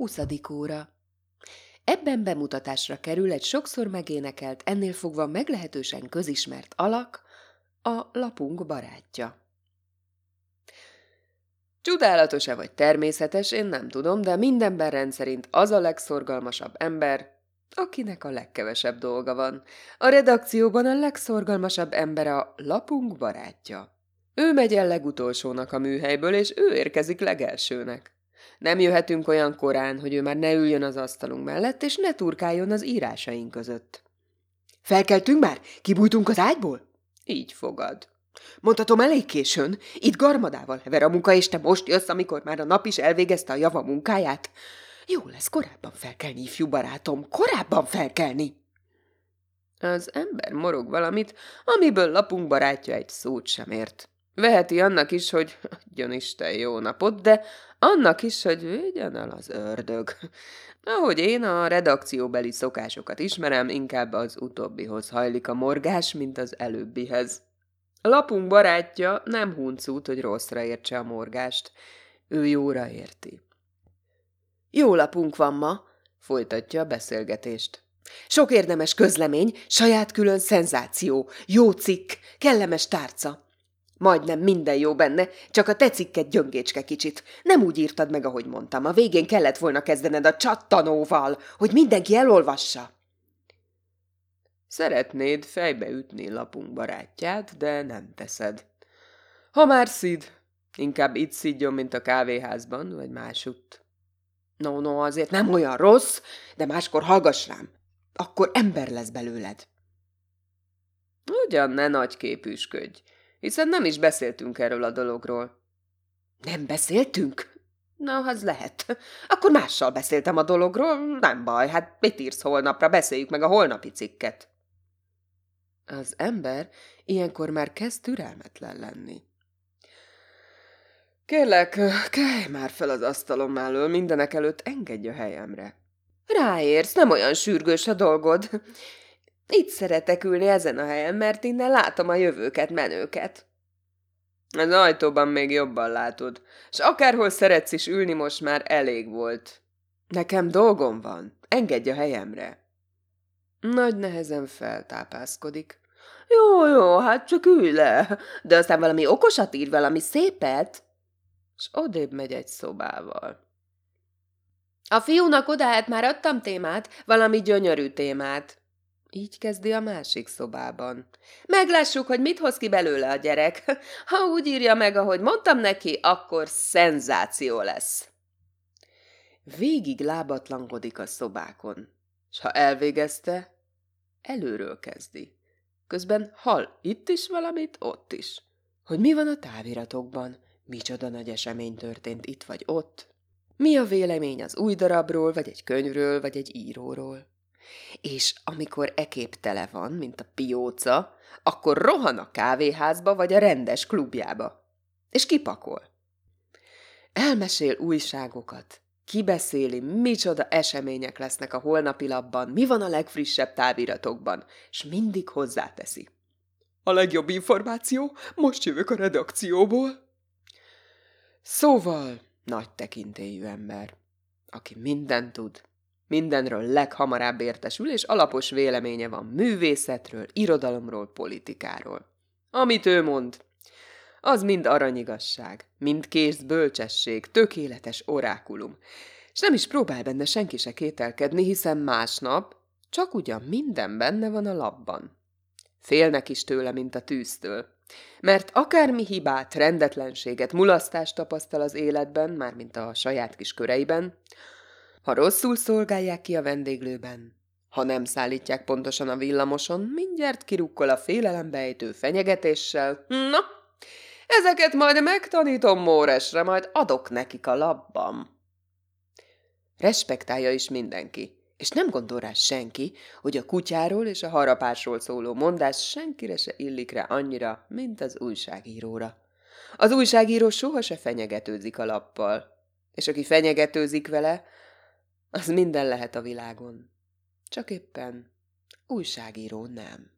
Huszadik óra. Ebben bemutatásra kerül egy sokszor megénekelt, ennél fogva meglehetősen közismert alak, a lapunk barátja. Csodálatos-e vagy természetes, én nem tudom, de mindenben rendszerint az a legszorgalmasabb ember, akinek a legkevesebb dolga van. A redakcióban a legszorgalmasabb ember a lapunk barátja. Ő megy el legutolsónak a műhelyből, és ő érkezik legelsőnek. Nem jöhetünk olyan korán, hogy ő már ne üljön az asztalunk mellett, és ne turkáljon az írásaink között. Felkeltünk már? Kibújtunk az ágyból? Így fogad. Mondhatom elég későn. Itt garmadával hever a munka, és te most jössz, amikor már a nap is elvégezte a java munkáját. Jó lesz korábban felkelni, ifjú barátom, korábban felkelni. Az ember morog valamit, amiből lapunk barátja egy szót sem ért. Veheti annak is, hogy adjon Isten jó napot, de annak is, hogy védjen el az ördög. Ahogy én a redakcióbeli szokásokat ismerem, inkább az utóbbihoz hajlik a morgás, mint az előbbihez. A lapunk barátja nem huncut, hogy rosszra értse a morgást. Ő jóra érti. Jó lapunk van ma, folytatja a beszélgetést. Sok érdemes közlemény, saját külön szenzáció, jó cikk, kellemes tárca. Majdnem minden jó benne, csak a tecikket gyöngécske kicsit. Nem úgy írtad meg, ahogy mondtam. A végén kellett volna kezdened a csattanóval, hogy mindenki elolvassa. Szeretnéd fejbeütni lapunk barátját, de nem teszed. Ha már szid, inkább itt szidjon, mint a kávéházban, vagy másutt. No, no, azért nem olyan rossz, de máskor hallgass rám. Akkor ember lesz belőled. Ugyan ne nagy képűsködj hiszen nem is beszéltünk erről a dologról. Nem beszéltünk? Na, az lehet. Akkor mással beszéltem a dologról, nem baj, hát mit írsz holnapra, beszéljük meg a holnapi cikket. Az ember ilyenkor már kezd türelmetlen lenni. Kérlek, kelj már fel az asztalom mellől, mindenek előtt engedj a helyemre. Ráérsz, nem olyan sürgős a dolgod. Itt szeretek ülni ezen a helyen, mert innen látom a jövőket, menőket. Az ajtóban még jobban látod, és akárhol szeretsz is ülni, most már elég volt. Nekem dolgom van, engedj a helyemre. Nagy nehezen feltápászkodik. Jó, jó, hát csak ülj le, de aztán valami okosat ír, valami szépet. És odébb megy egy szobával. A fiúnak odahet már adtam témát, valami gyönyörű témát. Így kezdi a másik szobában. Meglássuk, hogy mit hoz ki belőle a gyerek. Ha úgy írja meg, ahogy mondtam neki, akkor szenzáció lesz. Végig lábatlankodik a szobákon, és ha elvégezte, előről kezdi. Közben hal itt is valamit, ott is. Hogy mi van a táviratokban, micsoda nagy esemény történt itt vagy ott, mi a vélemény az új darabról, vagy egy könyvről, vagy egy íróról. És amikor ekép tele van, mint a pióca, akkor rohan a kávéházba vagy a rendes klubjába. És kipakol. Elmesél újságokat, kibeszéli, micsoda események lesznek a holnapi labban, mi van a legfrissebb táviratokban, és mindig hozzáteszi. A legjobb információ, most jövök a redakcióból. Szóval, nagy tekintélyű ember, aki mindent tud, Mindenről leghamarabb értesül, és alapos véleménye van művészetről, irodalomról, politikáról. Amit ő mond, az mind aranyigasság, mind kész bölcsesség, tökéletes orákulum. És nem is próbál benne senki se kételkedni, hiszen másnap csak ugyan minden benne van a labban. Félnek is tőle, mint a tűztől. Mert akármi hibát, rendetlenséget, mulasztást tapasztal az életben, mármint a saját kis köreiben, ha rosszul szolgálják ki a vendéglőben, ha nem szállítják pontosan a villamoson, mindjárt kirukkol a félelembejtő fenyegetéssel. Na, ezeket majd megtanítom Móresre, majd adok nekik a labban. Respektálja is mindenki, és nem gondol rá senki, hogy a kutyáról és a harapásról szóló mondás senkire se illik rá annyira, mint az újságíróra. Az újságíró soha se fenyegetőzik a lappal, és aki fenyegetőzik vele, az minden lehet a világon. Csak éppen újságíró nem.